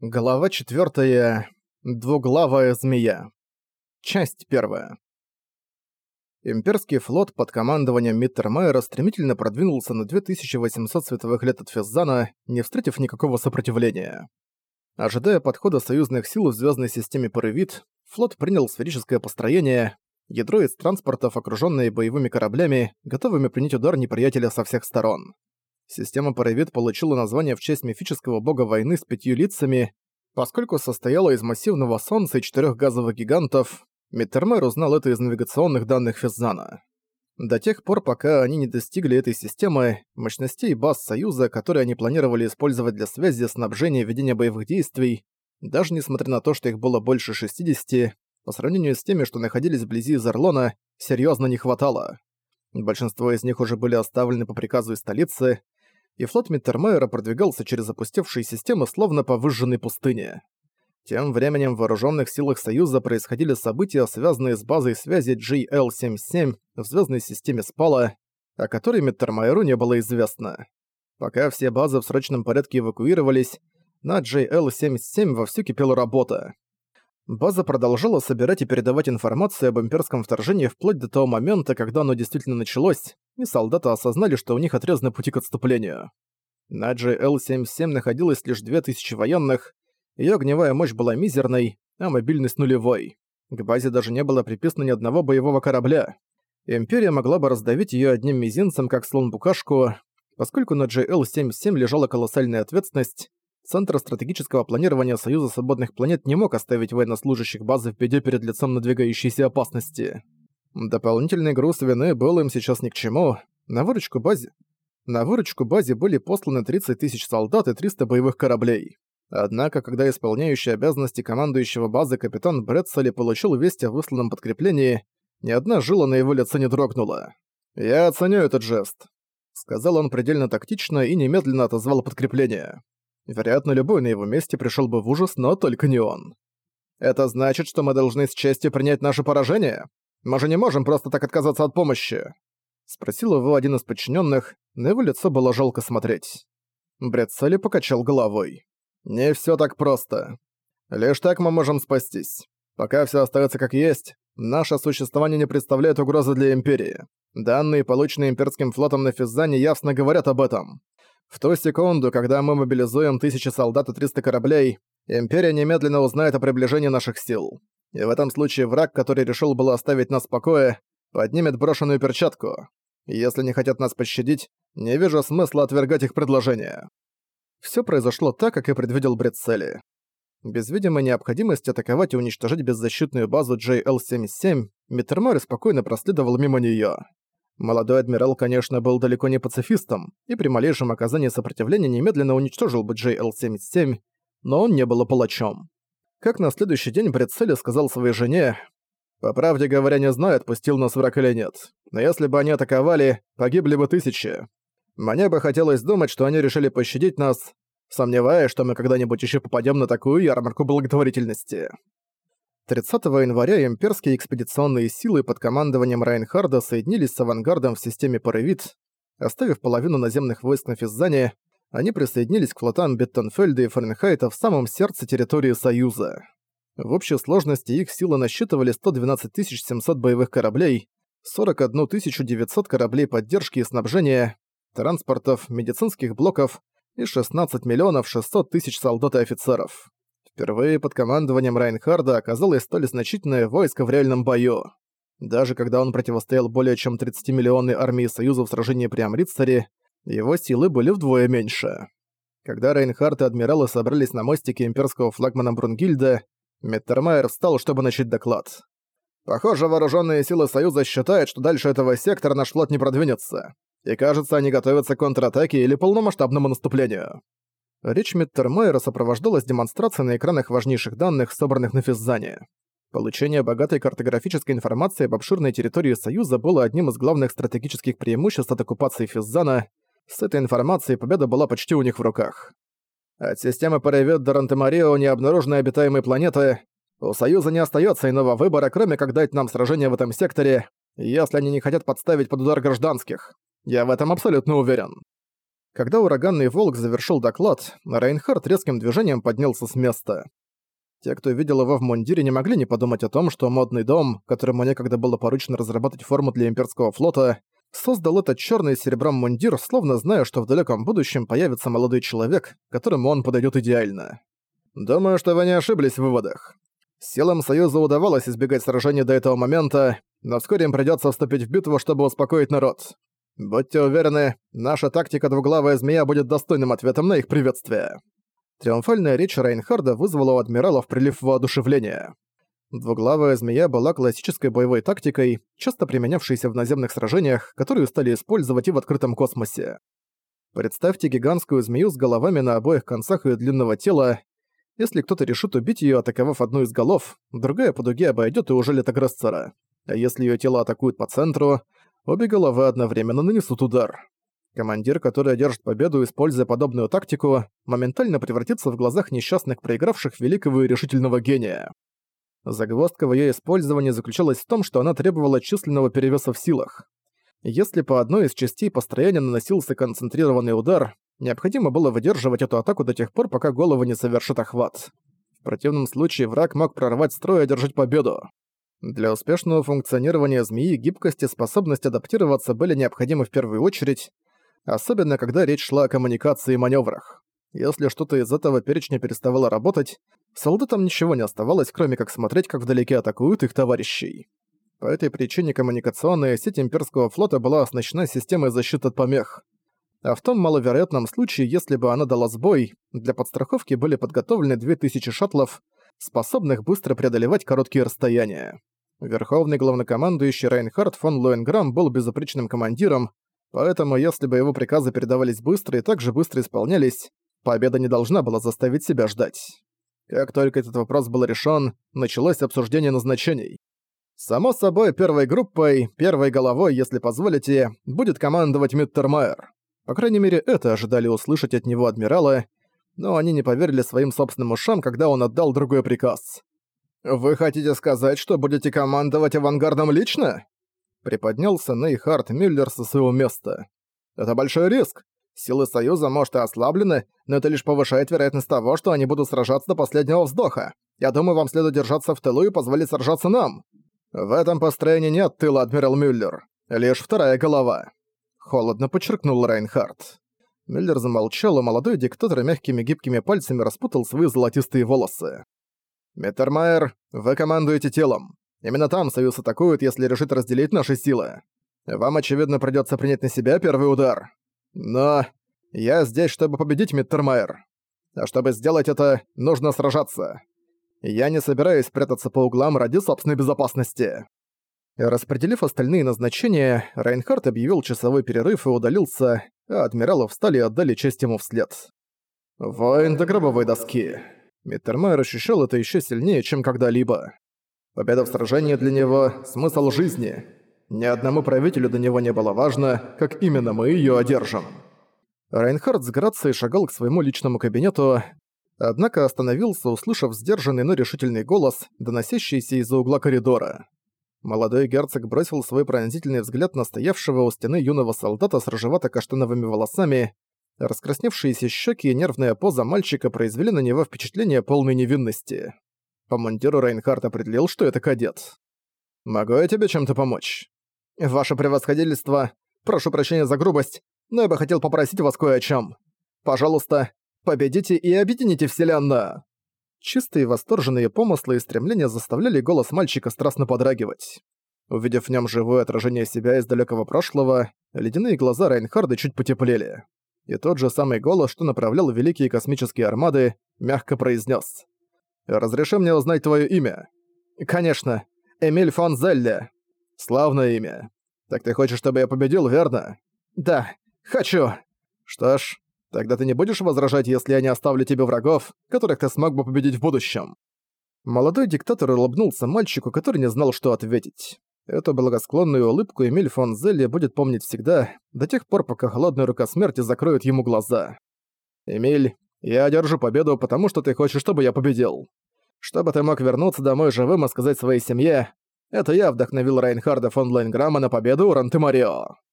Глава 4. Двуглавая змея. Часть 1. Имперский флот под командованием Миттермайера стремительно продвинулся на 2800 световых лет от Физзана, не встретив никакого сопротивления. Ожидая подхода союзных сил в звездной системе Порывит, флот принял сферическое построение, ядро из транспортов, окружённые боевыми кораблями, готовыми принять удар неприятеля со всех сторон. Система Паравит получила название в честь мифического бога войны с пятью лицами, поскольку состояла из массивного солнца и четырех газовых гигантов. Миттермер узнал это из навигационных данных Физзана. До тех пор, пока они не достигли этой системы, мощностей баз Союза, которые они планировали использовать для связи, снабжения и ведения боевых действий, даже несмотря на то, что их было больше 60, по сравнению с теми, что находились вблизи Зарлона, серьезно не хватало. Большинство из них уже были оставлены по приказу из столицы, и флот Миттермейера продвигался через опустевшие системы словно по выжженной пустыне. Тем временем в вооруженных силах Союза происходили события, связанные с базой связи GL-77 в звездной системе Спала, о которой Миттермайеру не было известно. Пока все базы в срочном порядке эвакуировались, на JL-77 вовсю кипела работа. База продолжала собирать и передавать информацию об имперском вторжении вплоть до того момента, когда оно действительно началось, и солдаты осознали, что у них отрезаны пути к отступлению. На GL-77 находилось лишь 2000 военных, ее огневая мощь была мизерной, а мобильность нулевой. К базе даже не было приписано ни одного боевого корабля. Империя могла бы раздавить ее одним мизинцем, как слон-букашку, поскольку на GL-77 лежала колоссальная ответственность, Центр стратегического планирования Союза Свободных Планет не мог оставить военнослужащих базы в беде перед лицом надвигающейся опасности. Дополнительный груз вины был им сейчас ни к чему. На выручку базе... На выручку базе были посланы 30 тысяч солдат и 300 боевых кораблей. Однако, когда исполняющий обязанности командующего базы капитан Брэдсели получил весть о высланном подкреплении, ни одна жила на его лице не дрогнула. «Я оценю этот жест», — сказал он предельно тактично и немедленно отозвал подкрепление. Вероятно, любой на его месте пришел бы в ужас, но только не он. «Это значит, что мы должны с честью принять наше поражение?» Мы же не можем просто так отказаться от помощи!» Спросил его один из подчиненных, на его лицо было жалко смотреть. Бред Салли покачал головой. «Не все так просто. Лишь так мы можем спастись. Пока все остается как есть, наше существование не представляет угрозы для Империи. Данные, полученные Имперским флотом на Физзане, ясно говорят об этом. В ту секунду, когда мы мобилизуем тысячи солдат и 300 кораблей, Империя немедленно узнает о приближении наших сил. И в этом случае враг, который решил было оставить нас в покое, поднимет брошенную перчатку. Если не хотят нас пощадить, не вижу смысла отвергать их предложение. Всё произошло так, как и предвидел Бретцели. Без видимой необходимости атаковать и уничтожить беззащитную базу JL-77, Миттермори спокойно проследовал мимо неё. Молодой адмирал, конечно, был далеко не пацифистом, и при малейшем оказании сопротивления немедленно уничтожил бы JL-77, но он не был палачом. Как на следующий день Брецели сказал своей жене, «По правде говоря, не знаю, отпустил нас враг или нет. Но если бы они атаковали, погибли бы тысячи. Мне бы хотелось думать, что они решили пощадить нас, сомневаясь, что мы когда-нибудь еще попадем на такую ярмарку благотворительности». 30 января имперские экспедиционные силы под командованием Райнхарда соединились с авангардом в системе Паревит, оставив половину наземных войск на Физзане, они присоединились к флотам Беттенфельда и Фаренхайта в самом сердце территории Союза. В общей сложности их силы насчитывали 112 700 боевых кораблей, 41 900 кораблей поддержки и снабжения, транспортов, медицинских блоков и 16 миллионов 600 тысяч солдат и офицеров. Впервые под командованием Райнхарда оказалось столь значительное войско в реальном бою. Даже когда он противостоял более чем 30-миллионной армии Союза в сражении при Амрицаре, его силы были вдвое меньше. Когда Рейнхард и адмиралы собрались на мостике имперского флагмана Брунгильда, Меттермайер встал, чтобы начать доклад. «Похоже, вооруженные силы Союза считают, что дальше этого сектора наш флот не продвинется. И кажется, они готовятся к контратаке или полномасштабному наступлению». Речь Миттермайера сопровождалась демонстрацией на экранах важнейших данных, собранных на Физзане. Получение богатой картографической информации об обширной территории Союза было одним из главных стратегических преимуществ от оккупации Физзана, с этой информацией победа была почти у них в руках. От системы Паревет до Рантемарио не обнаружены обитаемые планеты. У Союза не остается иного выбора, кроме как дать нам сражение в этом секторе, если они не хотят подставить под удар гражданских. Я в этом абсолютно уверен. Когда ураганный волк завершил доклад, Рейнхард резким движением поднялся с места. Те, кто видел его в мундире, не могли не подумать о том, что модный дом, которому некогда было поручено разработать форму для имперского флота, создал этот черный с серебром мундир, словно зная, что в далеком будущем появится молодой человек, которому он подойдет идеально. Думаю, что вы не ошиблись в выводах. Силам Союза удавалось избегать сражений до этого момента, но вскоре им придется вступить в битву, чтобы успокоить народ. Будьте уверены, наша тактика «Двуглавая змея» будет достойным ответом на их приветствие. Триумфальная речь Рейнхарда вызвала у адмиралов прилив воодушевления. Двуглавая змея была классической боевой тактикой, часто применявшейся в наземных сражениях, которую стали использовать и в открытом космосе. Представьте гигантскую змею с головами на обоих концах ее длинного тела. Если кто-то решит убить ее, атаковав одну из голов, другая по дуге обойдет и ужалит агрессора. А если ее тело атакуют по центру, обе головы одновременно нанесут удар. Командир, который одержит победу, используя подобную тактику, моментально превратится в глазах несчастных проигравших великого и решительного гения. Загвоздка в её использовании заключалась в том, что она требовала численного перевеса в силах. Если по одной из частей построения наносился концентрированный удар, необходимо было выдерживать эту атаку до тех пор, пока голова не совершит охват. В противном случае враг мог прорвать строй и одержать победу. Для успешного функционирования змеи гибкость и способность адаптироваться были необходимы в первую очередь, особенно когда речь шла о коммуникации и маневрах. Если что-то из этого перечня переставало работать, солдатам ничего не оставалось, кроме как смотреть, как вдалеке атакуют их товарищей. По этой причине коммуникационная сеть имперского флота была оснащена системой защиты от помех. А в том маловероятном случае, если бы она дала сбой, для подстраховки были подготовлены 2000 шаттлов, способных быстро преодолевать короткие расстояния. Верховный главнокомандующий Рейнхард фон Лоенграм был безупречным командиром, поэтому если бы его приказы передавались быстро и также быстро исполнялись, победа не должна была заставить себя ждать. Как только этот вопрос был решен, началось обсуждение назначений. Само собой, первой группой, первой головой, если позволите, будет командовать Миттермайер. По крайней мере, это ожидали услышать от него адмирала, но они не поверили своим собственным ушам, когда он отдал другой приказ. «Вы хотите сказать, что будете командовать авангардом лично?» Приподнялся Нейхард Мюллер со своего места. «Это большой риск. Силы Союза, может, и ослаблены, но это лишь повышает вероятность того, что они будут сражаться до последнего вздоха. Я думаю, вам следует держаться в тылу и позволить сражаться нам. В этом построении нет тыла, адмирал Мюллер. Лишь вторая голова. Холодно подчеркнул Райнхард. Мюллер замолчал, а молодой диктатор мягкими гибкими пальцами распутал свои золотистые волосы. «Миттермайер, вы командуете телом. Именно там Союз атакует, если решит разделить наши силы. Вам, очевидно, придётся принять на себя первый удар. Но я здесь, чтобы победить Миттермайер. А чтобы сделать это, нужно сражаться. Я не собираюсь прятаться по углам ради собственной безопасности». Распределив остальные назначения, Райнхард объявил часовой перерыв и удалился, а адмиралы встали и отдали честь ему вслед. «Воин до гробовой доски». Миттермайер ощущал это еще сильнее, чем когда-либо. Победа в сражении для него – смысл жизни. Ни одному правителю до него не было важно, как именно мы ее одержим. Райнхард с грацией шагал к своему личному кабинету, однако остановился, услышав сдержанный, но решительный голос, доносящийся из-за угла коридора. Молодой герцог бросил свой пронзительный взгляд на стоявшего у стены юного солдата с рыжевато-каштановыми волосами. Раскрасневшиеся щеки и нервная поза мальчика произвели на него впечатление полной невинности. По мундиру Рейнхард определил, что это кадет. «Могу я тебе чем-то помочь?» «Ваше превосходительство, прошу прощения за грубость, но я бы хотел попросить вас кое о чем. Пожалуйста, победите и объедините Вселенную!» Чистые восторженные помыслы и стремления заставляли голос мальчика страстно подрагивать. Увидев в нем живое отражение себя из далекого прошлого, ледяные глаза Райнхарда чуть потеплели. И тот же самый голос, что направлял великие космические армады, мягко произнес: «Разреши мне узнать твое имя». «Конечно. Эмиль фон Зелле». «Славное имя. Так ты хочешь, чтобы я победил, верно?» «Да, хочу». «Что ж, Тогда ты не будешь возражать, если я не оставлю тебе врагов, которых ты смог бы победить в будущем». Молодой диктатор улыбнулся мальчику, который не знал, что ответить. Эту благосклонную улыбку Эмиль фон Зелли будет помнить всегда, до тех пор, пока холодная рука смерти закроет ему глаза. «Эмиль, я одержу победу, потому что ты хочешь, чтобы я победил. Чтобы ты мог вернуться домой живым и сказать своей семье, это я вдохновил Райнхарда фон Лайнграма на победу у Ранты-Марио».